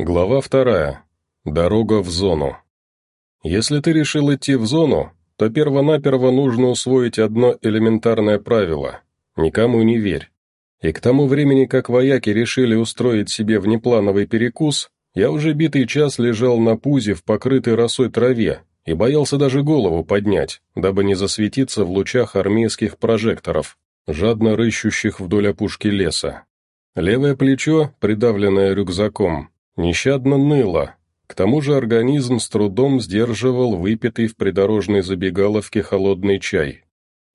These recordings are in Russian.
Глава вторая. Дорога в зону. Если ты решил идти в зону, то перво-наперво нужно усвоить одно элементарное правило – никому не верь. И к тому времени, как вояки решили устроить себе внеплановый перекус, я уже битый час лежал на пузе в покрытой росой траве и боялся даже голову поднять, дабы не засветиться в лучах армейских прожекторов, жадно рыщущих вдоль опушки леса. Левое плечо, придавленное рюкзаком, нещадно ныло. К тому же организм с трудом сдерживал выпитый в придорожной забегаловке холодный чай.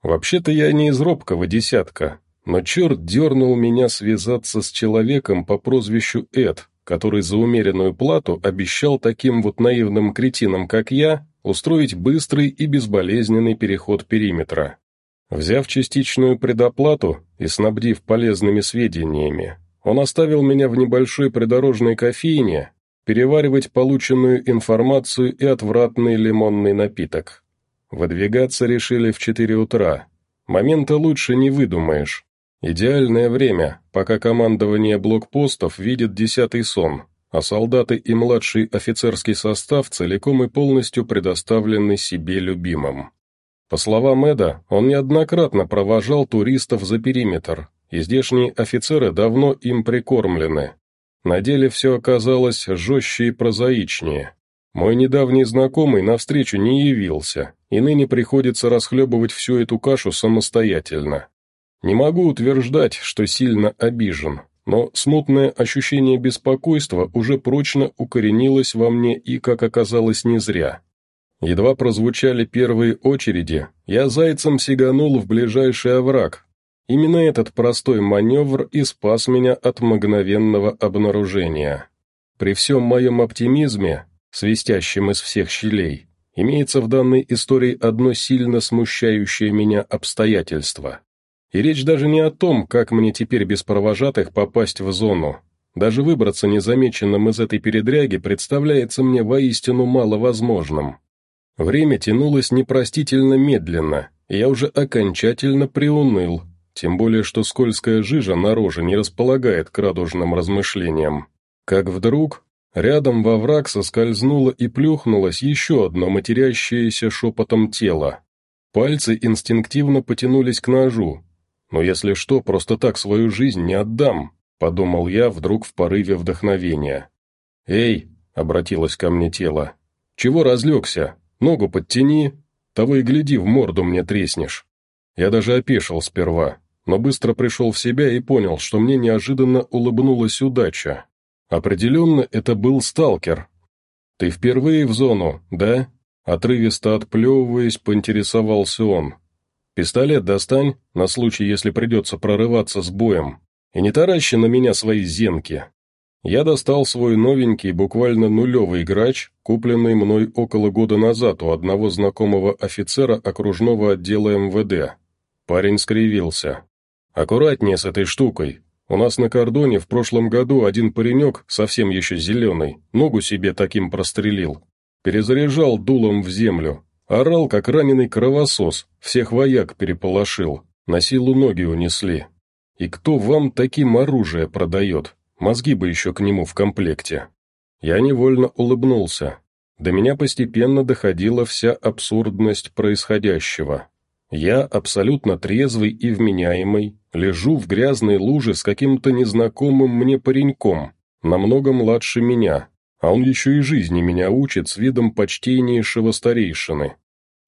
Вообще-то я не из робкого десятка, но черт дернул меня связаться с человеком по прозвищу Эд, который за умеренную плату обещал таким вот наивным кретинам, как я, устроить быстрый и безболезненный переход периметра. Взяв частичную предоплату и снабдив полезными сведениями, он оставил меня в небольшой придорожной кофейне переваривать полученную информацию и отвратный лимонный напиток. Выдвигаться решили в четыре утра. Момента лучше не выдумаешь. Идеальное время, пока командование блокпостов видит десятый сон, а солдаты и младший офицерский состав целиком и полностью предоставлены себе любимым. По словам Эда, он неоднократно провожал туристов за периметр, и здешние офицеры давно им прикормлены. На деле все оказалось жестче и прозаичнее. Мой недавний знакомый навстречу не явился, и ныне приходится расхлебывать всю эту кашу самостоятельно. Не могу утверждать, что сильно обижен, но смутное ощущение беспокойства уже прочно укоренилось во мне и, как оказалось, не зря. Едва прозвучали первые очереди, я зайцем сиганул в ближайший овраг, Именно этот простой маневр и спас меня от мгновенного обнаружения. При всем моем оптимизме, свистящем из всех щелей, имеется в данной истории одно сильно смущающее меня обстоятельство. И речь даже не о том, как мне теперь без провожатых попасть в зону. Даже выбраться незамеченным из этой передряги представляется мне воистину маловозможным. Время тянулось непростительно медленно, и я уже окончательно приуныл, тем более, что скользкая жижа на роже не располагает к радужным размышлениям. Как вдруг рядом во враг соскользнуло и плюхнулось еще одно матерящееся шепотом тело. Пальцы инстинктивно потянулись к ножу. «Но если что, просто так свою жизнь не отдам», — подумал я вдруг в порыве вдохновения. «Эй!» — обратилось ко мне тело. «Чего разлегся? Ногу подтяни, того и гляди, в морду мне треснешь». Я даже опешил сперва, но быстро пришел в себя и понял, что мне неожиданно улыбнулась удача. Определенно, это был сталкер. «Ты впервые в зону, да?» Отрывисто отплевываясь, поинтересовался он. «Пистолет достань, на случай, если придется прорываться с боем. И не таращи на меня свои зенки». Я достал свой новенький, буквально нулевый грач, купленный мной около года назад у одного знакомого офицера окружного отдела МВД. Парень скривился. «Аккуратнее с этой штукой. У нас на кордоне в прошлом году один паренек, совсем еще зеленый, ногу себе таким прострелил. Перезаряжал дулом в землю. Орал, как раненый кровосос, всех вояк переполошил. На силу ноги унесли. И кто вам таким оружие продает? Мозги бы еще к нему в комплекте». Я невольно улыбнулся. До меня постепенно доходила вся абсурдность происходящего. Я, абсолютно трезвый и вменяемый, лежу в грязной луже с каким-то незнакомым мне пареньком, намного младше меня, а он еще и жизни меня учит с видом почтеннейшего старейшины.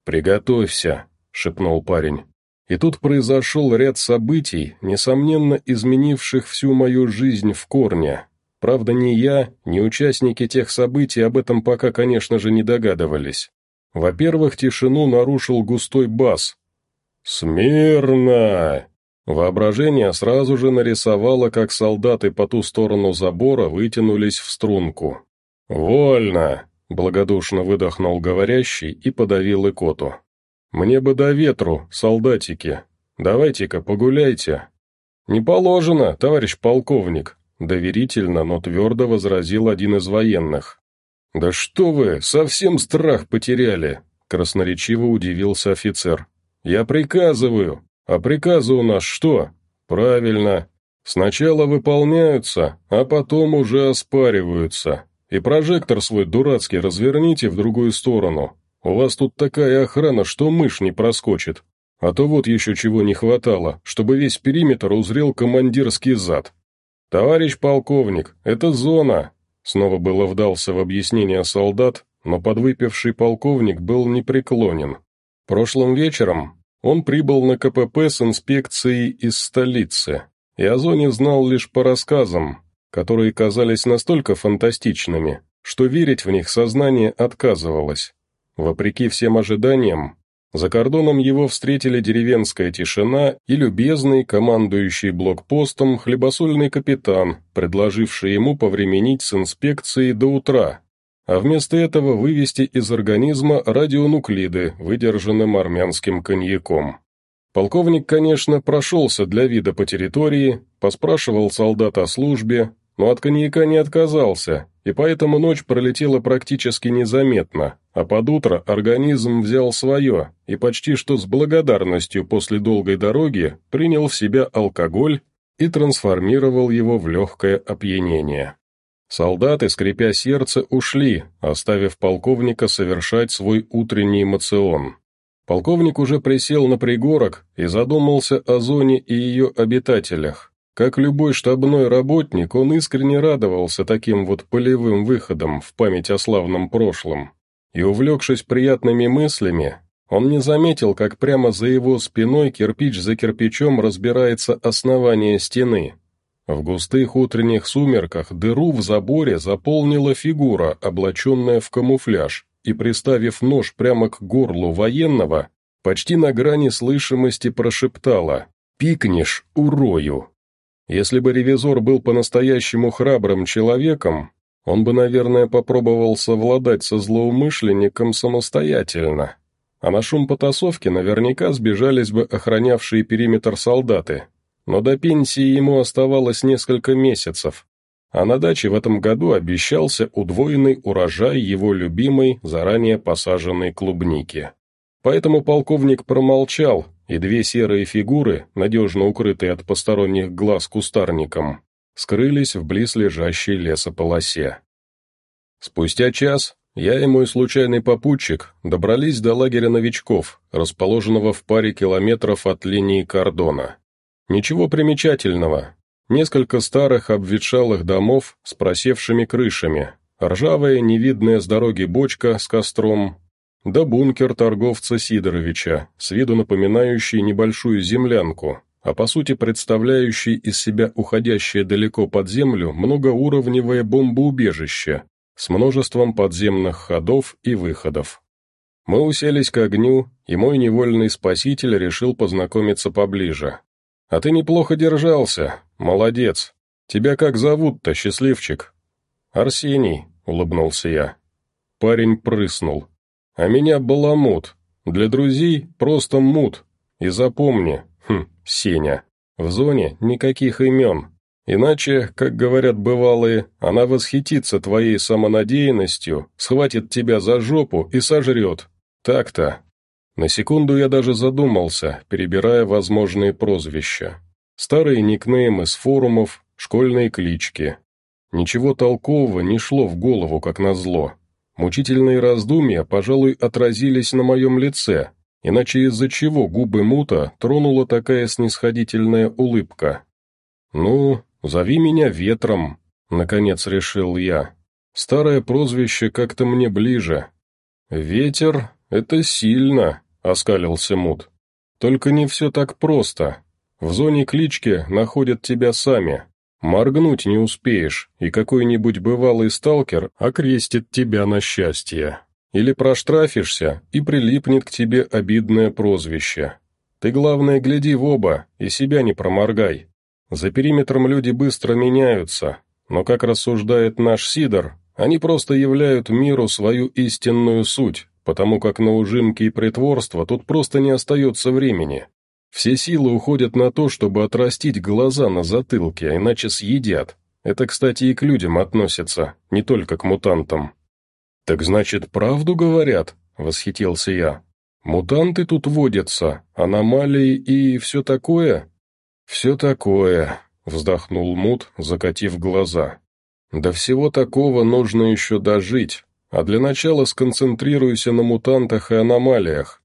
«Приготовься», — шепнул парень. И тут произошел ряд событий, несомненно изменивших всю мою жизнь в корне. Правда, ни я, ни участники тех событий об этом пока, конечно же, не догадывались. Во-первых, тишину нарушил густой бас, «Смирно!» Воображение сразу же нарисовало, как солдаты по ту сторону забора вытянулись в струнку. «Вольно!» — благодушно выдохнул говорящий и подавил икоту. «Мне бы до ветру, солдатики. Давайте-ка погуляйте». «Не положено, товарищ полковник», — доверительно, но твердо возразил один из военных. «Да что вы, совсем страх потеряли», — красноречиво удивился офицер. «Я приказываю. А приказы у нас что?» «Правильно. Сначала выполняются, а потом уже оспариваются. И прожектор свой дурацкий разверните в другую сторону. У вас тут такая охрана, что мышь не проскочит. А то вот еще чего не хватало, чтобы весь периметр узрел командирский зад. «Товарищ полковник, это зона!» Снова было вдался в объяснение солдат, но подвыпивший полковник был непреклонен. Прошлым вечером он прибыл на КПП с инспекцией из столицы, и о зоне знал лишь по рассказам, которые казались настолько фантастичными, что верить в них сознание отказывалось. Вопреки всем ожиданиям, за кордоном его встретили деревенская тишина и любезный, командующий блокпостом, хлебосольный капитан, предложивший ему повременить с инспекцией до утра, а вместо этого вывести из организма радионуклиды, выдержанным армянским коньяком. Полковник, конечно, прошелся для вида по территории, поспрашивал солдат о службе, но от коньяка не отказался, и поэтому ночь пролетела практически незаметно, а под утро организм взял свое и почти что с благодарностью после долгой дороги принял в себя алкоголь и трансформировал его в легкое опьянение. Солдаты, скрипя сердце, ушли, оставив полковника совершать свой утренний эмоцион. Полковник уже присел на пригорок и задумался о зоне и ее обитателях. Как любой штабной работник, он искренне радовался таким вот полевым выходам в память о славном прошлом. И, увлекшись приятными мыслями, он не заметил, как прямо за его спиной кирпич за кирпичом разбирается основание стены. В густых утренних сумерках дыру в заборе заполнила фигура, облаченная в камуфляж, и, приставив нож прямо к горлу военного, почти на грани слышимости прошептала «Пикнешь, урою!». Если бы ревизор был по-настоящему храбрым человеком, он бы, наверное, попробовал совладать со злоумышленником самостоятельно. А на шум потасовки наверняка сбежались бы охранявшие периметр солдаты. Но до пенсии ему оставалось несколько месяцев, а на даче в этом году обещался удвоенный урожай его любимой, заранее посаженной клубники. Поэтому полковник промолчал, и две серые фигуры, надежно укрытые от посторонних глаз кустарником, скрылись в близлежащей лесополосе. Спустя час я и мой случайный попутчик добрались до лагеря новичков, расположенного в паре километров от линии кордона. Ничего примечательного. Несколько старых обветшалых домов с просевшими крышами, ржавая невидная с дороги бочка с костром, да бункер торговца Сидоровича, с виду напоминающий небольшую землянку, а по сути представляющий из себя уходящее далеко под землю многоуровневое бомбоубежище с множеством подземных ходов и выходов. Мы уселись к огню, и мой невольный спаситель решил познакомиться поближе. «А ты неплохо держался, молодец. Тебя как зовут-то, счастливчик?» «Арсений», — улыбнулся я. Парень прыснул. А меня баламут. Для друзей просто мут. И запомни, хм, Сеня, в зоне никаких имен. Иначе, как говорят бывалые, она восхитится твоей самонадеянностью, схватит тебя за жопу и сожрет. Так-то. На секунду я даже задумался, перебирая возможные прозвища. Старые никнеймы с форумов, школьные клички. Ничего толкового не шло в голову, как назло. Мучительные раздумья, пожалуй, отразились на моем лице, иначе из-за чего губы мута тронула такая снисходительная улыбка. «Ну, зови меня ветром», — наконец решил я. Старое прозвище как-то мне ближе. «Ветер — это сильно», — оскалился мут. «Только не все так просто. В зоне клички находят тебя сами. Моргнуть не успеешь, и какой-нибудь бывалый сталкер окрестит тебя на счастье. Или проштрафишься, и прилипнет к тебе обидное прозвище. Ты, главное, гляди в оба, и себя не проморгай. За периметром люди быстро меняются, но, как рассуждает наш Сидор, они просто являют миру свою истинную суть, потому как на ужимки и притворство тут просто не остается времени. Все силы уходят на то, чтобы отрастить глаза на затылке, а иначе съедят. Это, кстати, и к людям относится, не только к мутантам. «Так значит, правду говорят?» — восхитился я. «Мутанты тут водятся, аномалии и все такое?» «Все такое», — вздохнул Мут, закатив глаза. «До всего такого нужно еще дожить, а для начала сконцентрируйся на мутантах и аномалиях».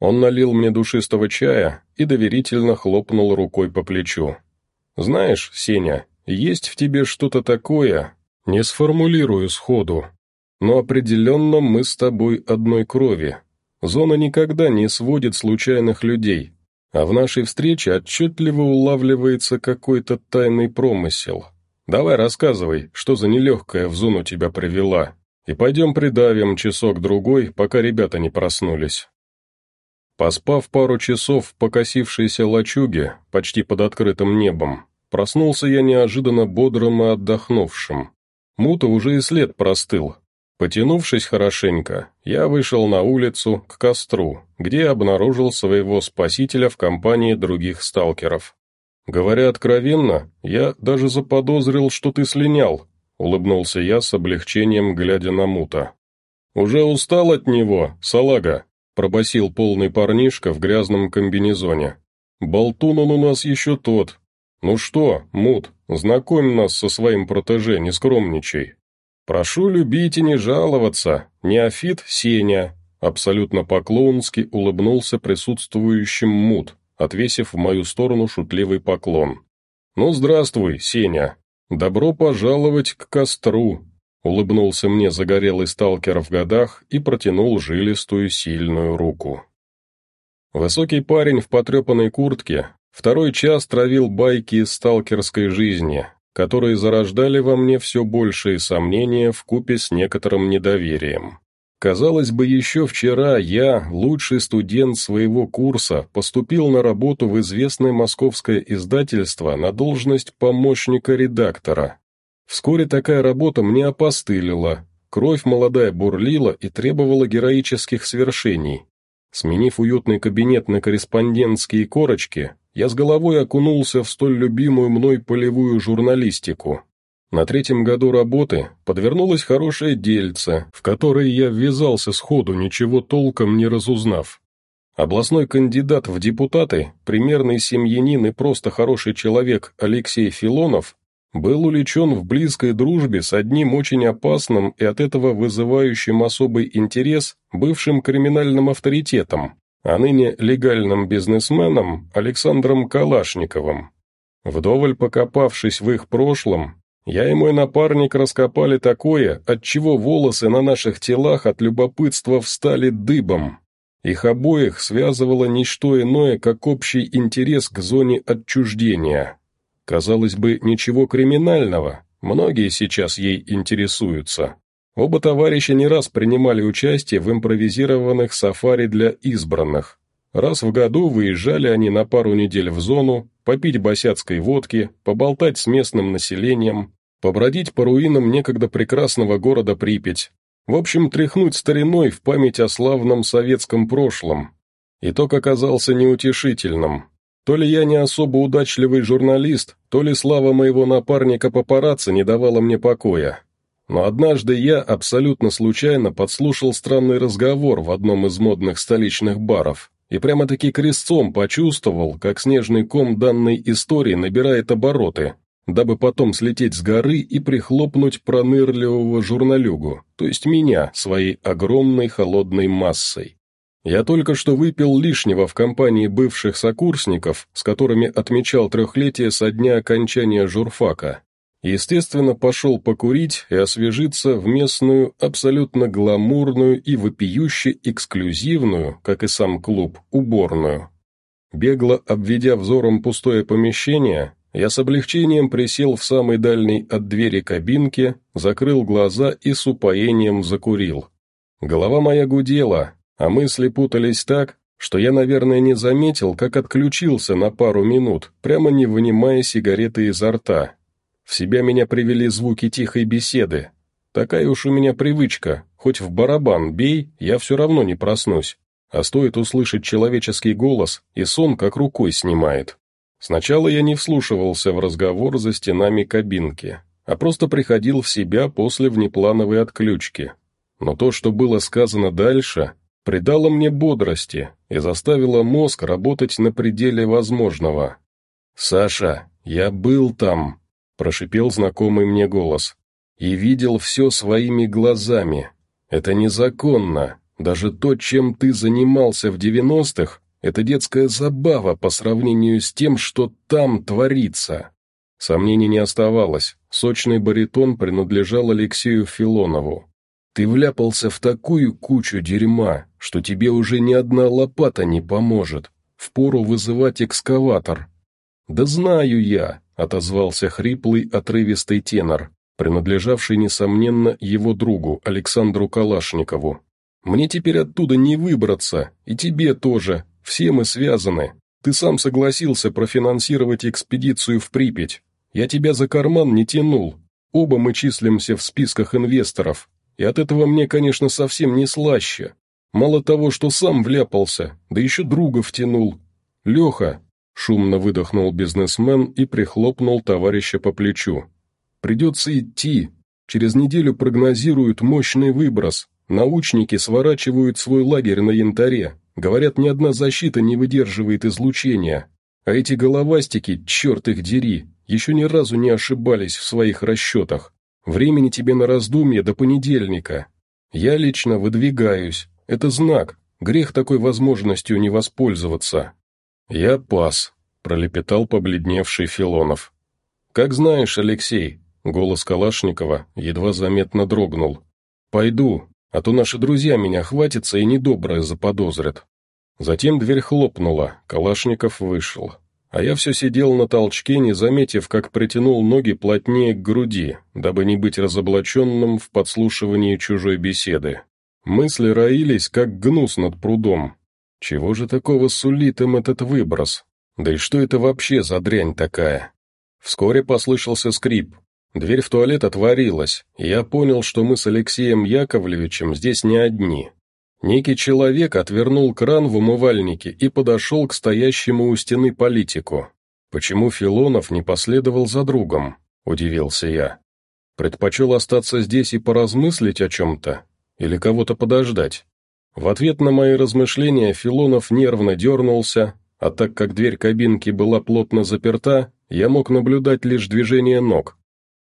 Он налил мне душистого чая и доверительно хлопнул рукой по плечу. «Знаешь, Сеня, есть в тебе что-то такое, не сформулирую сходу, но определенно мы с тобой одной крови. Зона никогда не сводит случайных людей, а в нашей встрече отчетливо улавливается какой-то тайный промысел. Давай рассказывай, что за нелегкая в зону тебя привела, и пойдем придавим часок-другой, пока ребята не проснулись». Поспав пару часов в покосившейся лачуге, почти под открытым небом, проснулся я неожиданно бодрым и отдохнувшим. Мута уже и след простыл. Потянувшись хорошенько, я вышел на улицу к костру, где обнаружил своего спасителя в компании других сталкеров. Говоря откровенно, я даже заподозрил, что ты слинял, улыбнулся я с облегчением, глядя на Мута. «Уже устал от него, салага?» — пробасил полный парнишка в грязном комбинезоне. «Болтун он у нас еще тот. Ну что, Мут, знакомь нас со своим протеже, не скромничай». «Прошу любить и не жаловаться, неофит Сеня», абсолютно по-клоунски улыбнулся присутствующим Мут, отвесив в мою сторону шутливый поклон. «Ну, здравствуй, Сеня. Добро пожаловать к костру», улыбнулся мне загорелый сталкер в годах и протянул жилистую сильную руку. Высокий парень в потрепанной куртке второй час травил байки из сталкерской жизни, которые зарождали во мне все большие сомнения в купе с некоторым недоверием. Казалось бы, еще вчера я, лучший студент своего курса, поступил на работу в известное московское издательство на должность помощника редактора, Вскоре такая работа мне опостылила, кровь молодая бурлила и требовала героических свершений. Сменив уютный кабинет на корреспондентские корочки, я с головой окунулся в столь любимую мной полевую журналистику. На третьем году работы подвернулось хорошее дельце, в которое я ввязался сходу, ничего толком не разузнав. Областной кандидат в депутаты, примерный семьянин и просто хороший человек Алексей Филонов был увлечен в близкой дружбе с одним очень опасным и от этого вызывающим особый интерес бывшим криминальным авторитетом, а ныне легальным бизнесменом Александром Калашниковым. Вдоволь покопавшись в их прошлом, я и мой напарник раскопали такое, от чего волосы на наших телах от любопытства встали дыбом. Их обоих связывало ничто иное, как общий интерес к зоне отчуждения. Казалось бы, ничего криминального, многие сейчас ей интересуются. Оба товарища не раз принимали участие в импровизированных сафари для избранных. Раз в году выезжали они на пару недель в зону, попить босяцкой водки, поболтать с местным населением, побродить по руинам некогда прекрасного города Припять. В общем, тряхнуть стариной в память о славном советском прошлом. Итог оказался неутешительным. То ли я не особо удачливый журналист, то ли слава моего напарника папарацци не давала мне покоя. Но однажды я абсолютно случайно подслушал странный разговор в одном из модных столичных баров и прямо-таки крестцом почувствовал, как снежный ком данной истории набирает обороты, дабы потом слететь с горы и прихлопнуть пронырливого журналюгу, то есть меня, своей огромной холодной массой. Я только что выпил лишнего в компании бывших сокурсников, с которыми отмечал трехлетие со дня окончания журфака. Естественно, пошел покурить и освежиться в местную, абсолютно гламурную и вопиюще эксклюзивную, как и сам клуб, уборную. Бегло обведя взором пустое помещение, я с облегчением присел в самой дальней от двери кабинки, закрыл глаза и с упоением закурил. Голова моя гудела, а мысли путались так, что я, наверное, не заметил, как отключился на пару минут, прямо не вынимая сигареты изо рта. В себя меня привели звуки тихой беседы. Такая уж у меня привычка, хоть в барабан бей, я все равно не проснусь. А стоит услышать человеческий голос, и сон как рукой снимает. Сначала я не вслушивался в разговор за стенами кабинки, а просто приходил в себя после внеплановой отключки. Но то, что было сказано дальше, придало мне бодрости и заставило мозг работать на пределе возможного. «Саша, я был там», — прошипел знакомый мне голос. «И видел все своими глазами. Это незаконно. Даже то, чем ты занимался в девяностых, это детская забава по сравнению с тем, что там творится». Сомнений не оставалось. Сочный баритон принадлежал Алексею Филонову. «Ты вляпался в такую кучу дерьма, что тебе уже ни одна лопата не поможет. Впору вызывать экскаватор». «Да знаю я», — отозвался хриплый, отрывистый тенор, принадлежавший, несомненно, его другу, Александру Калашникову. «Мне теперь оттуда не выбраться, и тебе тоже, все мы связаны. Ты сам согласился профинансировать экспедицию в Припять. Я тебя за карман не тянул. Оба мы числимся в списках инвесторов. И от этого мне, конечно, совсем не слаще. Мало того, что сам вляпался, да еще друга втянул. Леха, шумно выдохнул бизнесмен и прихлопнул товарища по плечу. Придется идти. Через неделю прогнозируют мощный выброс. Научники сворачивают свой лагерь на янтаре. Говорят, ни одна защита не выдерживает излучения. А эти головастики, черт их дери, еще ни разу не ошибались в своих расчетах. Времени тебе на раздумье до понедельника. Я лично выдвигаюсь. Это знак. Грех такой возможностью не воспользоваться. Я пас, пролепетал побледневший Филонов. Как знаешь, Алексей, голос Калашникова едва заметно дрогнул. Пойду, а то наши друзья меня хватятся и недоброе заподозрят. Затем дверь хлопнула, Калашников вышел. А я все сидел на толчке, не заметив, как притянул ноги плотнее к груди, дабы не быть разоблаченным в подслушивании чужой беседы. Мысли роились, как гнус над прудом. Чего же такого сулит им этот выброс? Да и что это вообще за дрянь такая? Вскоре послышался скрип. Дверь в туалет отворилась, и я понял, что мы с Алексеем Яковлевичем здесь не одни. Некий человек отвернул кран в умывальнике и подошел к стоящему у стены политику. «Почему Филонов не последовал за другом?» – удивился я. «Предпочел остаться здесь и поразмыслить о чем-то? Или кого-то подождать?» В ответ на мои размышления Филонов нервно дернулся, а так как дверь кабинки была плотно заперта, я мог наблюдать лишь движение ног.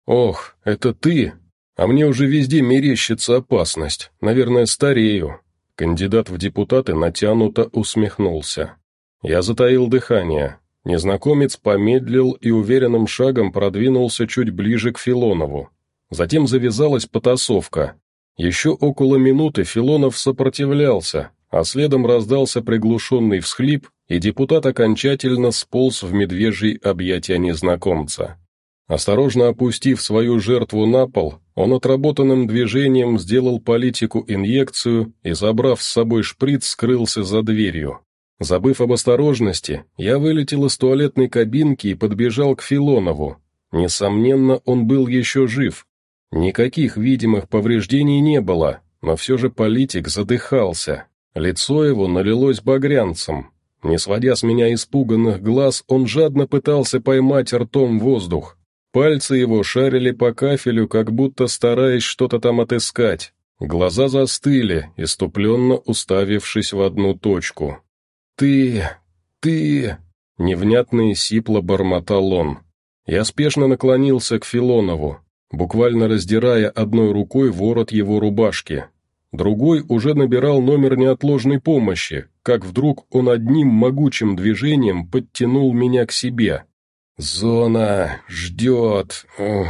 «Ох, это ты! А мне уже везде мерещится опасность, наверное, старею, Кандидат в депутаты натянуто усмехнулся. Я затаил дыхание. Незнакомец помедлил и уверенным шагом продвинулся чуть ближе к Филонову. Затем завязалась потасовка. Еще около минуты Филонов сопротивлялся, а следом раздался приглушенный всхлип, и депутат окончательно сполз в медвежьи объятия незнакомца. Осторожно опустив свою жертву на пол, он отработанным движением сделал политику инъекцию и, забрав с собой шприц, скрылся за дверью. Забыв об осторожности, я вылетел из туалетной кабинки и подбежал к Филонову. Несомненно, он был еще жив. Никаких видимых повреждений не было, но все же политик задыхался. Лицо его налилось багрянцем. Не сводя с меня испуганных глаз, он жадно пытался поймать ртом воздух. Пальцы его шарили по кафелю, как будто стараясь что-то там отыскать. Глаза застыли, иступленно уставившись в одну точку. «Ты... ты...» — невнятно сипло бормотал он. Я спешно наклонился к Филонову, буквально раздирая одной рукой ворот его рубашки. Другой уже набирал номер неотложной помощи, как вдруг он одним могучим движением подтянул меня к себе. «Зона ждет ух,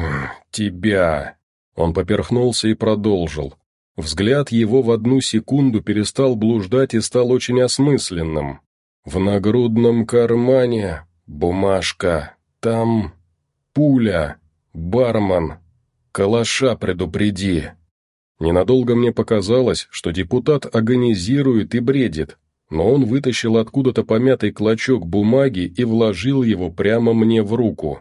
тебя!» Он поперхнулся и продолжил. Взгляд его в одну секунду перестал блуждать и стал очень осмысленным. «В нагрудном кармане бумажка, там пуля, бармен, калаша предупреди». Ненадолго мне показалось, что депутат агонизирует и бредит, но он вытащил откуда-то помятый клочок бумаги и вложил его прямо мне в руку.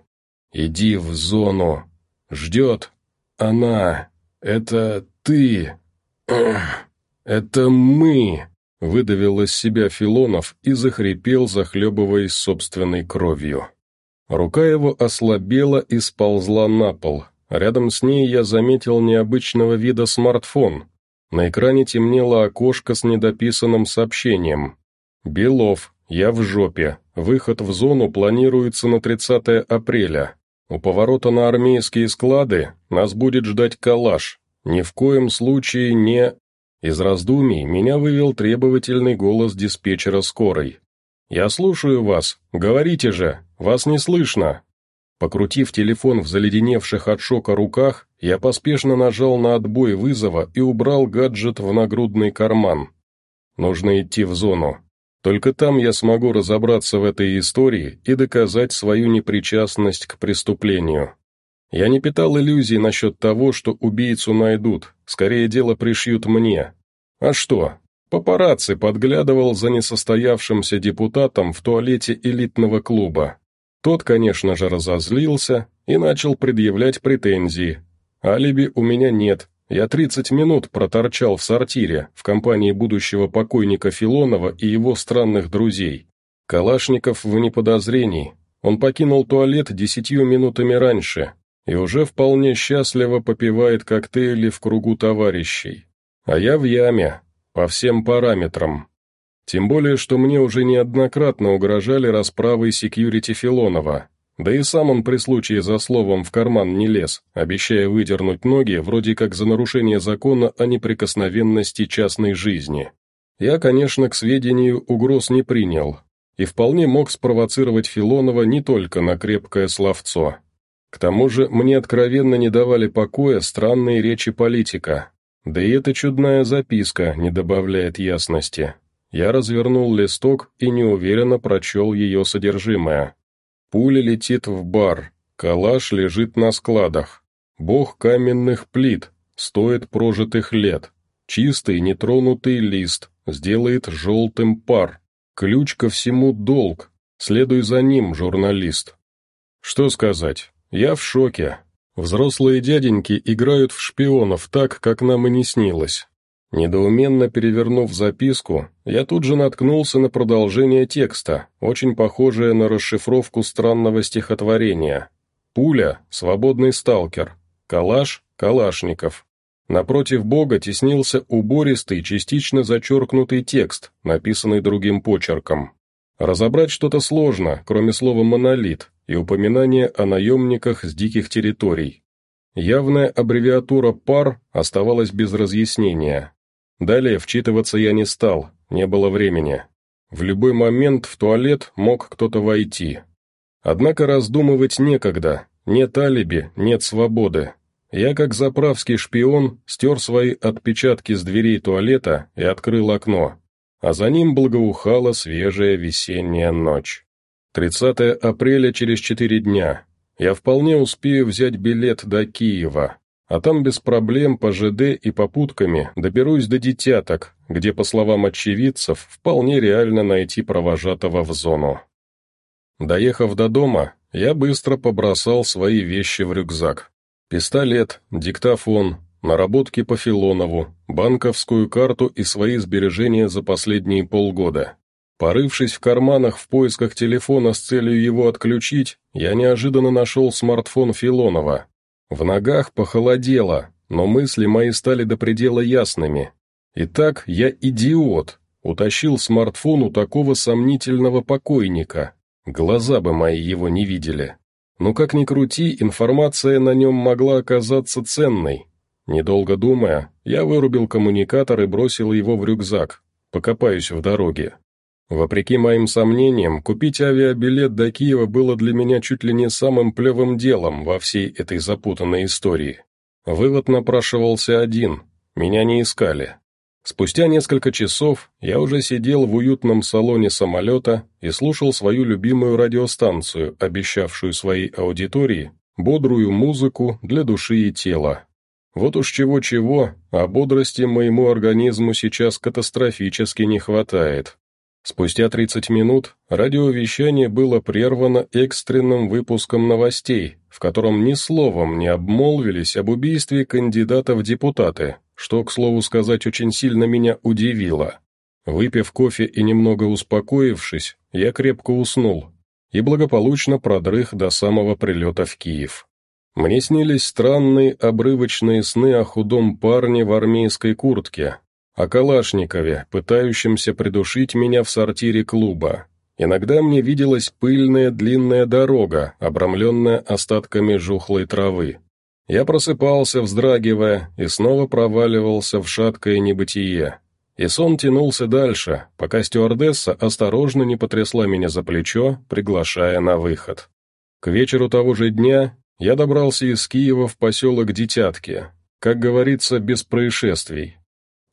«Иди в зону. Ждет. Она. Это ты. Это мы!» Выдавил из себя Филонов и захрипел, захлебываясь собственной кровью. Рука его ослабела и сползла на пол. Рядом с ней я заметил необычного вида смартфон, на экране темнело окошко с недописанным сообщением. «Белов, я в жопе, выход в зону планируется на 30 апреля. У поворота на армейские склады нас будет ждать калаш. Ни в коем случае не... Из раздумий меня вывел требовательный голос диспетчера скорой. «Я слушаю вас. Говорите же. Вас не слышно». Покрутив телефон в заледеневших от шока руках, я поспешно нажал на отбой вызова и убрал гаджет в нагрудный карман. Нужно идти в зону. Только там я смогу разобраться в этой истории и доказать свою непричастность к преступлению. Я не питал иллюзий насчет того, что убийцу найдут, скорее дело пришьют мне. А что? Папарацци подглядывал за несостоявшимся депутатом в туалете элитного клуба. Тот, конечно же, разозлился и начал предъявлять претензии. Алиби у меня нет, я 30 минут проторчал в сортире в компании будущего покойника Филонова и его странных друзей. Калашников вне подозрений. Он покинул туалет десятью минутами раньше и уже вполне счастливо попивает коктейли в кругу товарищей. А я в яме, по всем параметрам. Тем более, что мне уже неоднократно угрожали расправой секьюрити Филонова, да и сам он при случае за словом в карман не лез, обещая выдернуть ноги вроде как за нарушение закона о неприкосновенности частной жизни. Я, конечно, к сведению угроз не принял, и вполне мог спровоцировать Филонова не только на крепкое словцо. К тому же мне откровенно не давали покоя странные речи политика, да и эта чудная записка не добавляет ясности. Я развернул листок и неуверенно прочел ее содержимое. Пуля летит в бар, калаш лежит на складах. Бог каменных плит, стоит прожитых лет. Чистый нетронутый лист сделает желтым пар. Ключ ко всему долг, следуй за ним, журналист. Что сказать, я в шоке. Взрослые дяденьки играют в шпионов так, как нам и не снилось. Недоуменно перевернув записку, я тут же наткнулся на продолжение текста, очень похожее на расшифровку странного стихотворения. Пуля — свободный сталкер, калаш — калашников. Напротив бога теснился убористый, частично зачеркнутый текст, написанный другим почерком. Разобрать что-то сложно, кроме слова «монолит» и упоминания о наемниках с диких территорий. Явная аббревиатура «пар» оставалась без разъяснения, Далее вчитываться я не стал, не было времени. В любой момент в туалет мог кто-то войти. Однако раздумывать некогда, нет алиби, нет свободы. Я, как заправский шпион, стер свои отпечатки с дверей туалета и открыл окно, а за ним благоухала свежая весенняя ночь. 30 апреля через четыре дня. Я вполне успею взять билет до Киева а там без проблем по ЖД и попутками доберусь до детяток, где, по словам очевидцев, вполне реально найти провожатого в зону. Доехав до дома, я быстро побросал свои вещи в рюкзак. Пистолет, диктофон, наработки по Филонову, банковскую карту и свои сбережения за последние полгода. Порывшись в карманах в поисках телефона с целью его отключить, я неожиданно нашел смартфон Филонова, в ногах похолодело, но мысли мои стали до предела ясными. Итак, я идиот, утащил смартфон у такого сомнительного покойника. Глаза бы мои его не видели. Но как ни крути, информация на нем могла оказаться ценной. Недолго думая, я вырубил коммуникатор и бросил его в рюкзак. Покопаюсь в дороге. Вопреки моим сомнениям, купить авиабилет до Киева было для меня чуть ли не самым плевым делом во всей этой запутанной истории. Вывод напрашивался один – меня не искали. Спустя несколько часов я уже сидел в уютном салоне самолета и слушал свою любимую радиостанцию, обещавшую своей аудитории бодрую музыку для души и тела. Вот уж чего-чего, а бодрости моему организму сейчас катастрофически не хватает. Спустя 30 минут радиовещание было прервано экстренным выпуском новостей, в котором ни словом не обмолвились об убийстве кандидата в депутаты, что, к слову сказать, очень сильно меня удивило. Выпив кофе и немного успокоившись, я крепко уснул и благополучно продрых до самого прилета в Киев. Мне снились странные обрывочные сны о худом парне в армейской куртке, о Калашникове, пытающемся придушить меня в сортире клуба, Иногда мне виделась пыльная длинная дорога, обрамленная остатками жухлой травы. Я просыпался, вздрагивая, и снова проваливался в шаткое небытие. И сон тянулся дальше, пока стюардесса осторожно не потрясла меня за плечо, приглашая на выход. К вечеру того же дня я добрался из Киева в поселок Детятки, как говорится, без происшествий.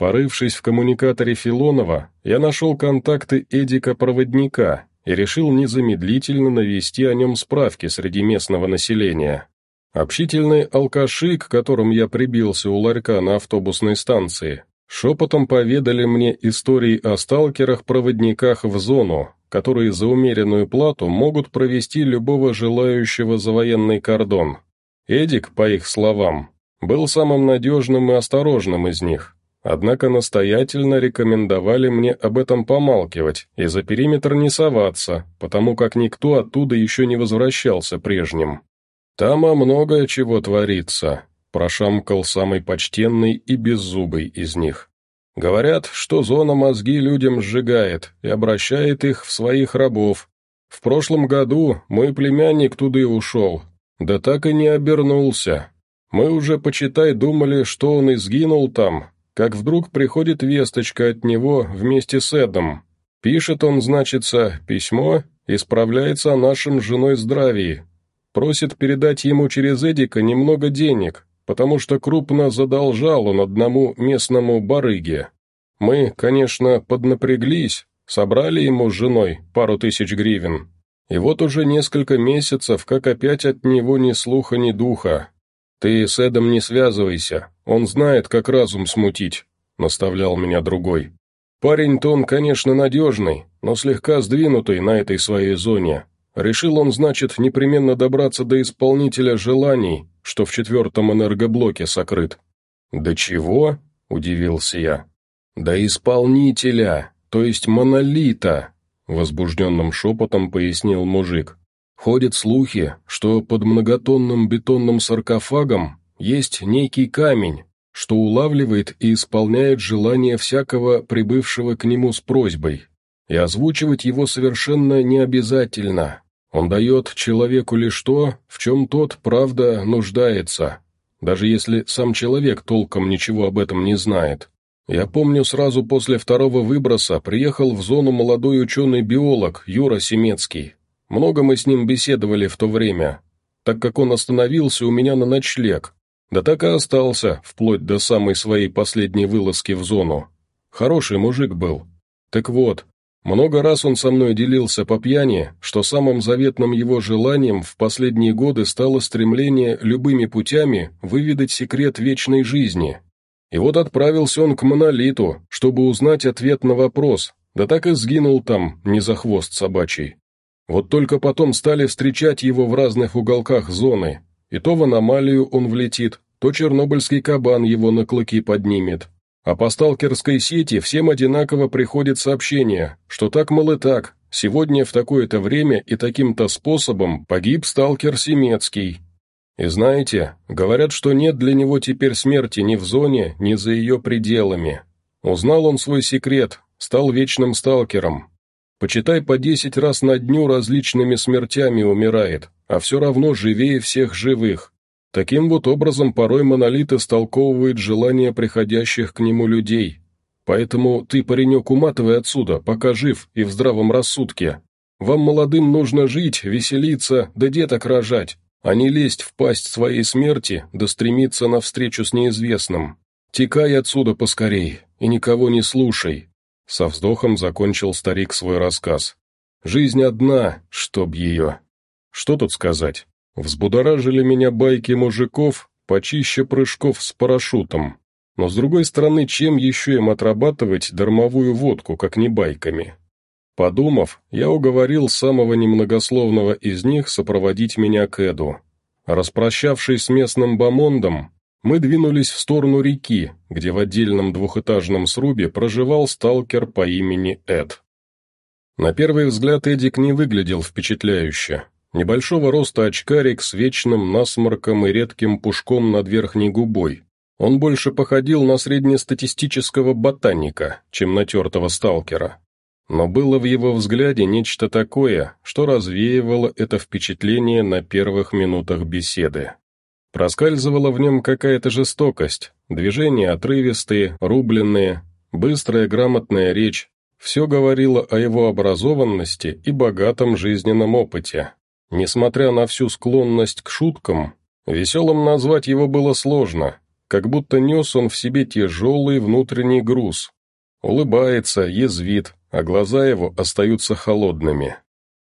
Порывшись в коммуникаторе Филонова, я нашел контакты Эдика-проводника и решил незамедлительно навести о нем справки среди местного населения. Общительные алкаши, к которым я прибился у ларька на автобусной станции, шепотом поведали мне истории о сталкерах-проводниках в зону, которые за умеренную плату могут провести любого желающего за военный кордон. Эдик, по их словам, был самым надежным и осторожным из них, однако настоятельно рекомендовали мне об этом помалкивать и за периметр не соваться, потому как никто оттуда еще не возвращался прежним. «Там многое чего творится», — прошамкал самый почтенный и беззубый из них. Говорят, что зона мозги людям сжигает и обращает их в своих рабов. В прошлом году мой племянник туда и ушел, да так и не обернулся. Мы уже, почитай, думали, что он и сгинул там, как вдруг приходит весточка от него вместе с Эдом. Пишет он, значится, письмо и справляется о нашем женой здравии. Просит передать ему через Эдика немного денег, потому что крупно задолжал он одному местному барыге. Мы, конечно, поднапряглись, собрали ему с женой пару тысяч гривен. И вот уже несколько месяцев, как опять от него ни слуха, ни духа. Ты с Эдом не связывайся, он знает, как разум смутить, наставлял меня другой. Парень-то он, конечно, надежный, но слегка сдвинутый на этой своей зоне. Решил он, значит, непременно добраться до исполнителя желаний, что в четвертом энергоблоке сокрыт. «Да чего?» – удивился я. «Да исполнителя, то есть монолита», – возбужденным шепотом пояснил мужик. «Ходят слухи, что под многотонным бетонным саркофагом есть некий камень, что улавливает и исполняет желание всякого прибывшего к нему с просьбой. И озвучивать его совершенно не обязательно, он дает человеку лишь то, в чем тот, правда, нуждается, даже если сам человек толком ничего об этом не знает. Я помню, сразу после второго выброса приехал в зону молодой ученый-биолог Юра Семецкий. Много мы с ним беседовали в то время, так как он остановился у меня на ночлег, да так и остался, вплоть до самой своей последней вылазки в зону. Хороший мужик был. Так вот, много раз он со мной делился по пьяни, что самым заветным его желанием в последние годы стало стремление любыми путями выведать секрет вечной жизни. И вот отправился он к монолиту, чтобы узнать ответ на вопрос, да так и сгинул там, не за хвост собачий. Вот только потом стали встречать его в разных уголках зоны, и то в аномалию он влетит, то чернобыльский кабан его на клыки поднимет, а по сталкерской сети всем одинаково приходит сообщение, что так, мол, и так, сегодня в такое-то время и таким-то способом погиб сталкер Семецкий. И знаете, говорят, что нет для него теперь смерти ни в зоне, ни за ее пределами. Узнал он свой секрет, стал вечным сталкером. Почитай, по десять раз на дню различными смертями умирает, а все равно живее всех живых. Таким вот образом порой монолит истолковывает желания приходящих к нему людей. Поэтому ты, паренек, уматывай отсюда, пока жив и в здравом рассудке. Вам, молодым, нужно жить, веселиться, да деток рожать, а не лезть в пасть своей смерти, да стремиться навстречу с неизвестным. Текай отсюда поскорей и никого не слушай. Со вздохом закончил старик свой рассказ. Жизнь одна, чтоб ее. Что тут сказать? Взбудоражили меня байки мужиков почище прыжков с парашютом. Но с другой стороны, чем еще им отрабатывать дармовую водку, как не байками? Подумав, я уговорил самого немногословного из них сопроводить меня к Эду. Распрощавшись с местным бомондом, мы двинулись в сторону реки, где в отдельном двухэтажном срубе проживал сталкер по имени Эд. На первый взгляд Эдик не выглядел впечатляюще, Небольшого роста очкарик с вечным насморком и редким пушком над верхней губой. Он больше походил на среднестатистического ботаника, чем на тертого сталкера. Но было в его взгляде нечто такое, что развеивало это впечатление на первых минутах беседы. Проскальзывала в нем какая-то жестокость, движения отрывистые, рубленные, быстрая грамотная речь, все говорило о его образованности и богатом жизненном опыте. Несмотря на всю склонность к шуткам, веселым назвать его было сложно, как будто нес он в себе тяжелый внутренний груз. Улыбается, язвит, а глаза его остаются холодными.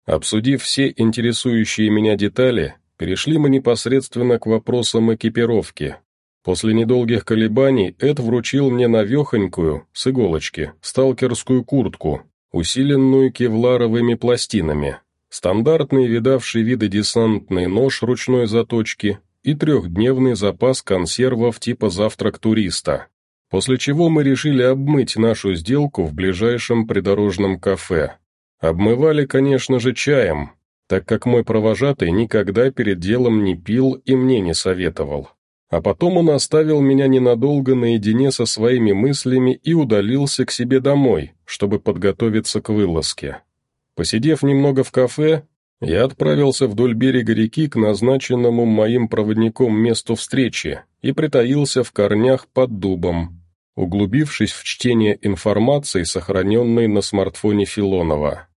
Обсудив все интересующие меня детали, перешли мы непосредственно к вопросам экипировки. После недолгих колебаний Эд вручил мне навехонькую, с иголочки, сталкерскую куртку, усиленную кевларовыми пластинами, стандартный видавший виды десантный нож ручной заточки и трехдневный запас консервов типа «Завтрак туриста», После чего мы решили обмыть нашу сделку в ближайшем придорожном кафе. Обмывали, конечно же, чаем, так как мой провожатый никогда перед делом не пил и мне не советовал. А потом он оставил меня ненадолго наедине со своими мыслями и удалился к себе домой, чтобы подготовиться к вылазке. Посидев немного в кафе, я отправился вдоль берега реки к назначенному моим проводником месту встречи и притаился в корнях под дубом, углубившись в чтение информации, сохраненной на смартфоне Филонова.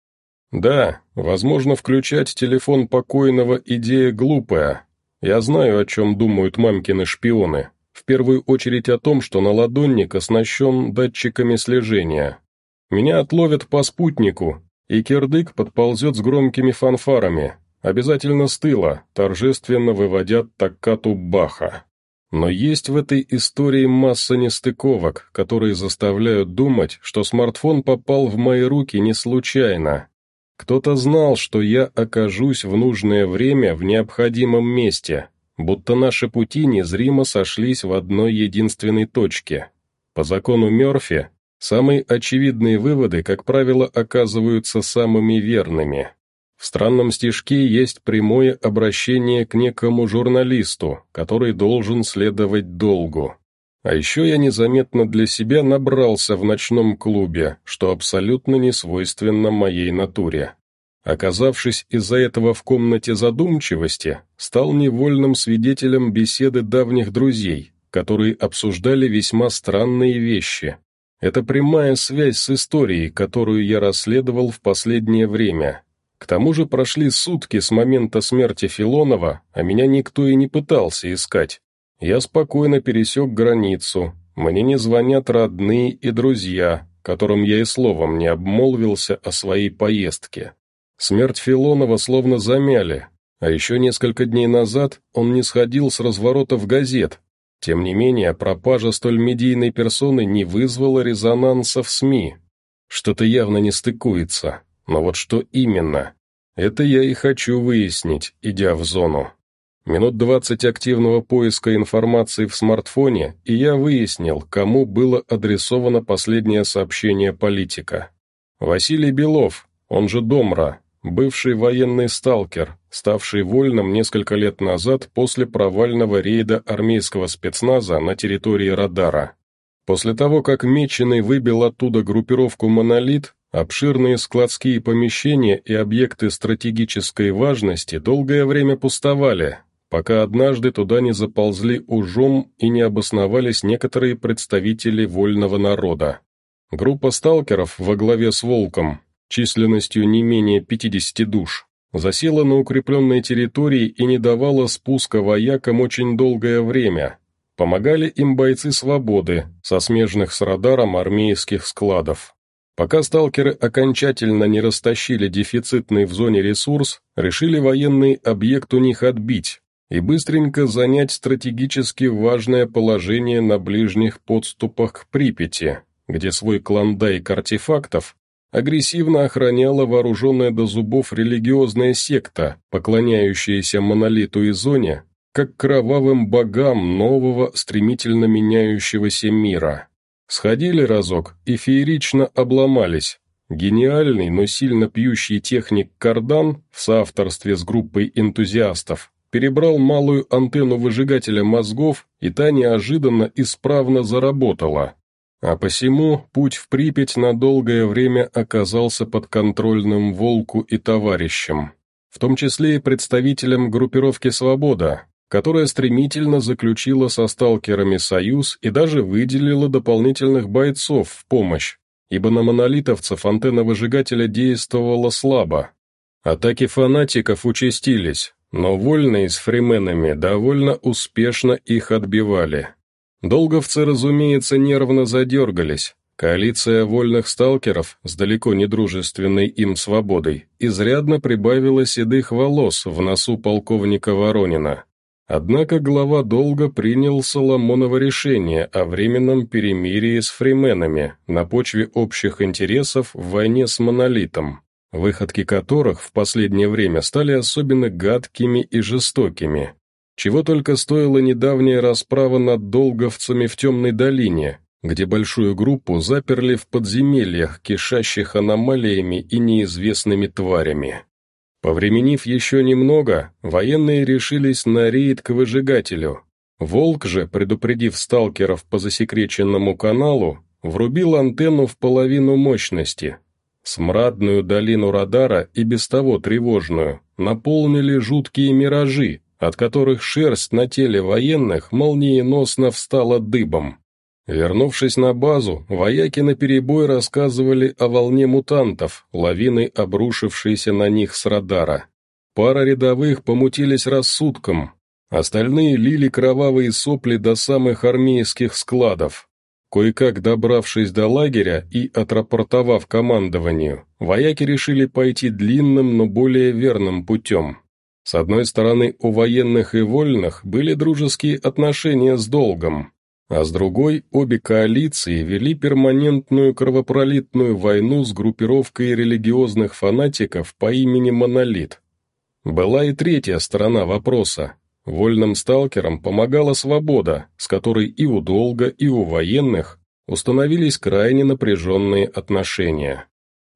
Да, возможно, включать телефон покойного идея глупая. Я знаю, о чем думают мамкины шпионы. В первую очередь о том, что наладонник оснащен датчиками слежения. Меня отловят по спутнику, и кирдык подползет с громкими фанфарами, обязательно с тыла, торжественно выводят таккату Баха. Но есть в этой истории масса нестыковок, которые заставляют думать, что смартфон попал в мои руки не случайно. Кто-то знал, что я окажусь в нужное время в необходимом месте, будто наши пути незримо сошлись в одной единственной точке. По закону Мёрфи, самые очевидные выводы, как правило, оказываются самыми верными. В странном стишке есть прямое обращение к некому журналисту, который должен следовать долгу. А еще я незаметно для себя набрался в ночном клубе, что абсолютно не свойственно моей натуре. Оказавшись из-за этого в комнате задумчивости, стал невольным свидетелем беседы давних друзей, которые обсуждали весьма странные вещи. Это прямая связь с историей, которую я расследовал в последнее время, к тому же прошли сутки с момента смерти Филонова, а меня никто и не пытался искать. Я спокойно пересек границу, мне не звонят родные и друзья, которым я и словом не обмолвился о своей поездке. Смерть Филонова словно замяли, а еще несколько дней назад он не сходил с разворотов газет. Тем не менее, пропажа столь медийной персоны не вызвала резонанса в СМИ. Что-то явно не стыкуется. Но вот что именно? Это я и хочу выяснить, идя в зону. Минут двадцать активного поиска информации в смартфоне, и я выяснил, кому было адресовано последнее сообщение политика. Василий Белов, он же Домра, бывший военный сталкер, ставший вольным несколько лет назад после провального рейда армейского спецназа на территории Радара. После того, как Меченый выбил оттуда группировку «Монолит», Обширные складские помещения и объекты стратегической важности долгое время пустовали, пока однажды туда не заползли ужом и не обосновались некоторые представители вольного народа. Группа сталкеров во главе с Волком, численностью не менее 50 душ, засела на укрепленной территории и не давала спуска воякам очень долгое время. Помогали им бойцы свободы со смежных с радаром армейских складов. Пока сталкеры окончательно не растащили дефицитный в зоне ресурс, решили военный объект у них отбить и быстренько занять стратегически важное положение на ближних подступах к Припяти, где свой клондайк артефактов агрессивно охраняла вооруженная до зубов религиозная секта, поклоняющаяся монолиту и зоне, как кровавым богам нового стремительно меняющегося мира. Сходили разок и феерично обломались. Гениальный, но сильно пьющий техник Кардан в соавторстве с группой энтузиастов перебрал малую антенну выжигателя мозгов, и та неожиданно исправно заработала. А посему путь в Припять на долгое время оказался подконтрольным Волку и товарищам, в том числе и представителям группировки «Свобода», которая стремительно заключила со сталкерами союз и даже выделила дополнительных бойцов в помощь, ибо на монолитовцев антенна выжигателя действовала слабо. Атаки фанатиков участились, но вольные с фрименами довольно успешно их отбивали. Долговцы, разумеется, нервно задергались. Коалиция вольных сталкеров с далеко не дружественной им свободой изрядно прибавила седых волос в носу полковника Воронина. Однако глава долго принял Соломоново решение о временном перемирии с фрименами на почве общих интересов в войне с монолитом, выходки которых в последнее время стали особенно гадкими и жестокими. Чего только стоила недавняя расправа над долговцами в Темной долине, где большую группу заперли в подземельях, кишащих аномалиями и неизвестными тварями. Повременив еще немного, военные решились на рейд к выжигателю. Волк же, предупредив сталкеров по засекреченному каналу, врубил антенну в половину мощности. Смрадную долину радара и без того тревожную наполнили жуткие миражи, от которых шерсть на теле военных молниеносно встала дыбом. Вернувшись на базу, вояки наперебой рассказывали о волне мутантов, лавиной обрушившейся на них с радара. Пара рядовых помутились рассудком, остальные лили кровавые сопли до самых армейских складов. Кое-как добравшись до лагеря и отрапортовав командованию, вояки решили пойти длинным, но более верным путем. С одной стороны, у военных и вольных были дружеские отношения с долгом, а с другой обе коалиции вели перманентную кровопролитную войну с группировкой религиозных фанатиков по имени Монолит. Была и третья сторона вопроса. Вольным сталкерам помогала свобода, с которой и у долга, и у военных установились крайне напряженные отношения.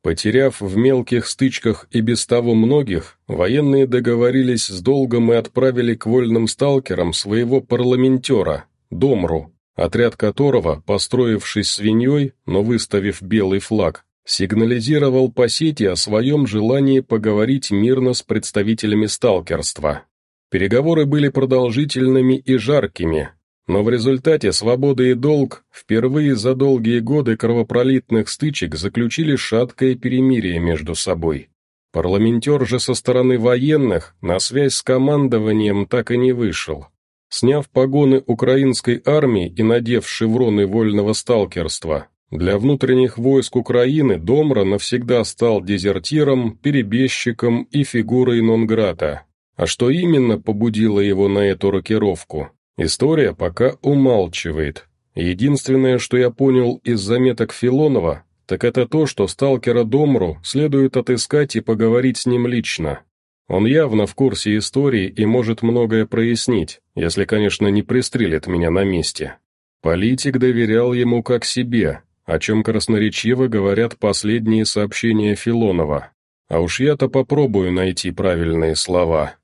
Потеряв в мелких стычках и без того многих, военные договорились с долгом и отправили к вольным сталкерам своего парламентера, Домру, отряд которого, построившись свиньей, но выставив белый флаг, сигнализировал по сети о своем желании поговорить мирно с представителями сталкерства. Переговоры были продолжительными и жаркими, но в результате «Свобода и долг» впервые за долгие годы кровопролитных стычек заключили шаткое перемирие между собой. Парламентер же со стороны военных на связь с командованием так и не вышел. Сняв погоны украинской армии и надев шевроны вольного сталкерства, для внутренних войск Украины Домра навсегда стал дезертиром, перебежчиком и фигурой Нонграта. А что именно побудило его на эту рокировку? История пока умалчивает. Единственное, что я понял из заметок Филонова, так это то, что сталкера Домру следует отыскать и поговорить с ним лично. Он явно в курсе истории и может многое прояснить, если, конечно, не пристрелит меня на месте. Политик доверял ему как себе, о чем красноречиво говорят последние сообщения Филонова. А уж я-то попробую найти правильные слова.